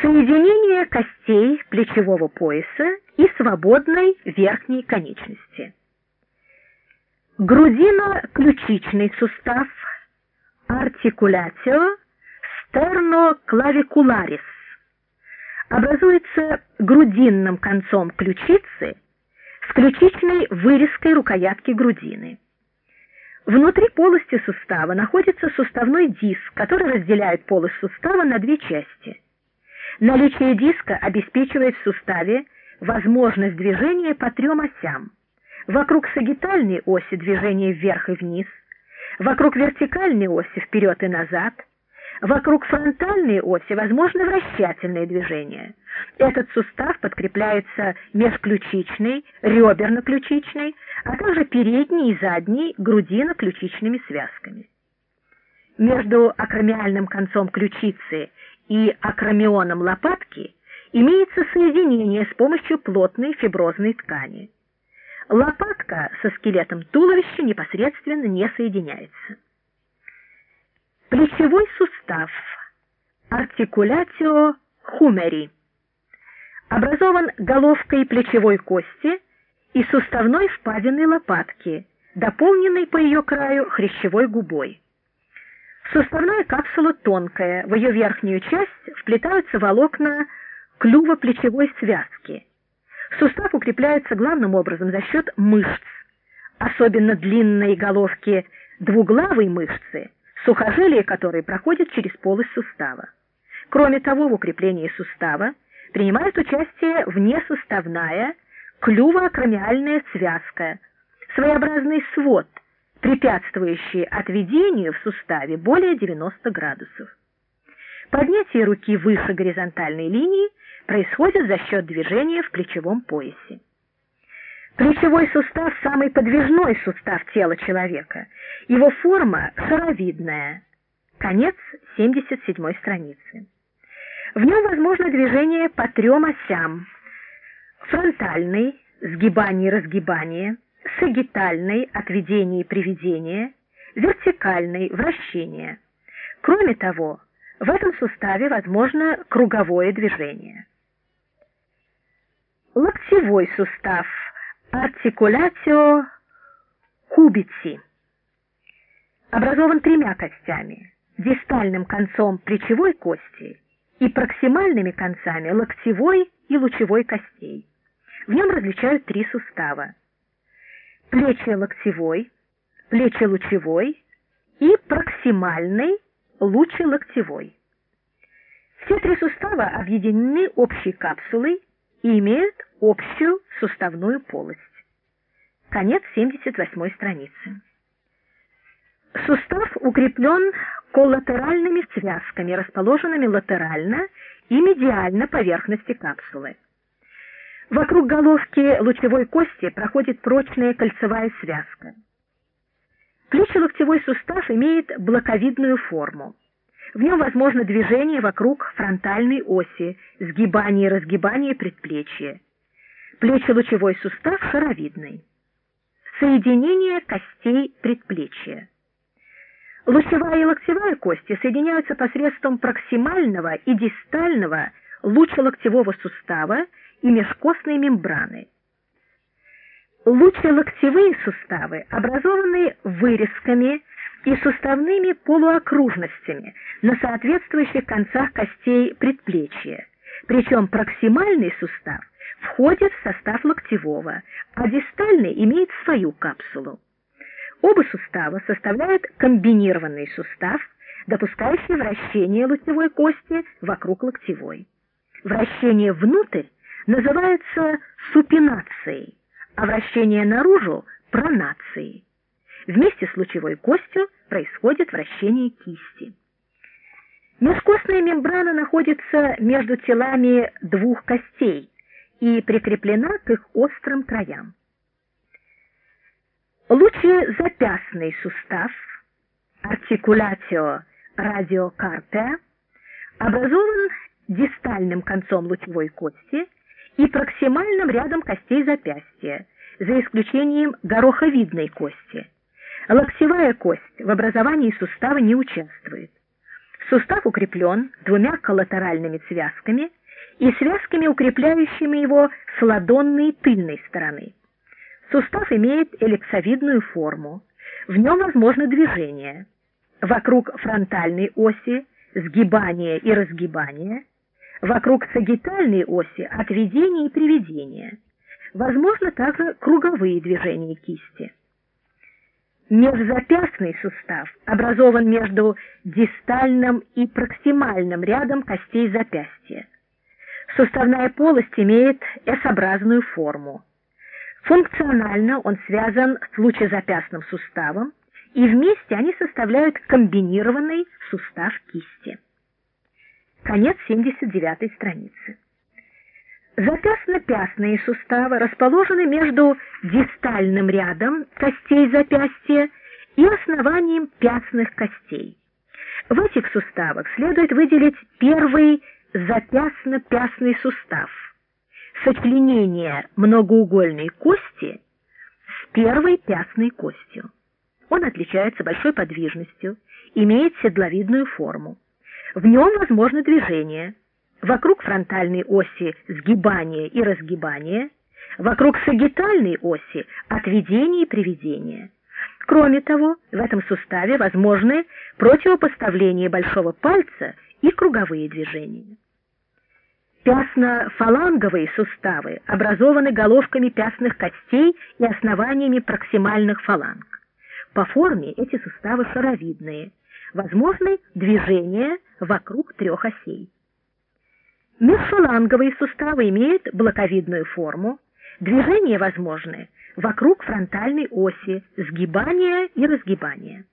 Соединение костей плечевого пояса и свободной верхней конечности. Грудино-ключичный сустав артикуляцио стерноклавикуларис образуется грудинным концом ключицы с ключичной вырезкой рукоятки грудины. Внутри полости сустава находится суставной диск, который разделяет полость сустава на две части. Наличие диска обеспечивает в суставе возможность движения по трем осям. Вокруг сагитальной оси движение вверх и вниз, вокруг вертикальной оси вперед и назад – Вокруг фронтальной оси возможны вращательные движения. Этот сустав подкрепляется межключичной, реберно-ключичной, а также передней и задней грудино-ключичными связками. Между акромиальным концом ключицы и акромионом лопатки имеется соединение с помощью плотной фиброзной ткани. Лопатка со скелетом туловища непосредственно не соединяется. Плечевой сустав артикуляцио хумери образован головкой плечевой кости и суставной впадиной лопатки, дополненной по ее краю хрящевой губой. Суставная капсула тонкая, в ее верхнюю часть вплетаются волокна клюва плечевой связки. Сустав укрепляется главным образом за счет мышц, особенно длинной головки двуглавой мышцы, сухожилие которой проходит через полость сустава. Кроме того, в укреплении сустава принимает участие внесуставная клювоакромиальная связка, своеобразный свод, препятствующий отведению в суставе более 90 градусов. Поднятие руки выше горизонтальной линии происходит за счет движения в плечевом поясе. Плечевой сустав – самый подвижной сустав тела человека. Его форма шаровидная. Конец 77 страницы. В нем возможно движение по трем осям. Фронтальный – сгибание сагитальный – отведение и приведение, вертикальный – вращение. Кроме того, в этом суставе возможно круговое движение. Локтевой сустав – Артикуляцио кубици образован тремя костями: дистальным концом плечевой кости и проксимальными концами локтевой и лучевой костей. В нем различают три сустава: плечо-локтевой, плечо-лучевой и проксимальный лучелоктевой. Все три сустава объединены общей капсулой и имеют общую суставную полость. Конец 78 страницы. Сустав укреплен коллатеральными связками, расположенными латерально и медиально поверхности капсулы. Вокруг головки лучевой кости проходит прочная кольцевая связка. Плечо-локтевой сустав имеет блоковидную форму. В нем возможно движение вокруг фронтальной оси, сгибание и разгибание предплечья. Плечо-лучевой сустав шаровидный. Соединение костей предплечья. Лучевая и локтевая кости соединяются посредством проксимального и дистального лучелоктевого сустава и межкостной мембраны. Лучелоктевые суставы образованы вырезками и суставными полуокружностями на соответствующих концах костей предплечья, причем проксимальный сустав входит в состав локтевого, а дистальный имеет свою капсулу. Оба сустава составляют комбинированный сустав, допускающий вращение локтевой кости вокруг локтевой. Вращение внутрь называется супинацией, а вращение наружу – пронацией. Вместе с лучевой костью происходит вращение кисти. Межкостная мембрана находится между телами двух костей и прикреплена к их острым краям. Лучезапястный сустав артикуляцио радиокарпия образован дистальным концом лучевой кости и проксимальным рядом костей запястья, за исключением гороховидной кости. Локтевая кость в образовании сустава не участвует. Сустав укреплен двумя коллатеральными связками и связками, укрепляющими его с ладонной тыльной стороны. Сустав имеет эллипсовидную форму. В нем возможно движение. Вокруг фронтальной оси сгибание и разгибание, вокруг сагитальной оси отведение и приведение. Возможно также круговые движения кисти. Межзапястный сустав образован между дистальным и проксимальным рядом костей запястья. Суставная полость имеет S-образную форму. Функционально он связан с лучезапястным суставом, и вместе они составляют комбинированный сустав кисти. Конец 79 страницы. Запястно-пястные суставы расположены между дистальным рядом костей запястья и основанием пястных костей. В этих суставах следует выделить первый запястно-пястный сустав, сочленение многоугольной кости с первой пястной костью. Он отличается большой подвижностью, имеет седловидную форму. В нем возможно движение. Вокруг фронтальной оси сгибание и разгибание, вокруг сагитальной оси отведение и приведение. Кроме того, в этом суставе возможны противопоставление большого пальца и круговые движения. Пясно-фаланговые суставы образованы головками пястных костей и основаниями проксимальных фаланг. По форме эти суставы шаровидные, возможны движения вокруг трех осей. Межфаланговые суставы имеют блоковидную форму, движения возможны вокруг фронтальной оси, сгибания и разгибания.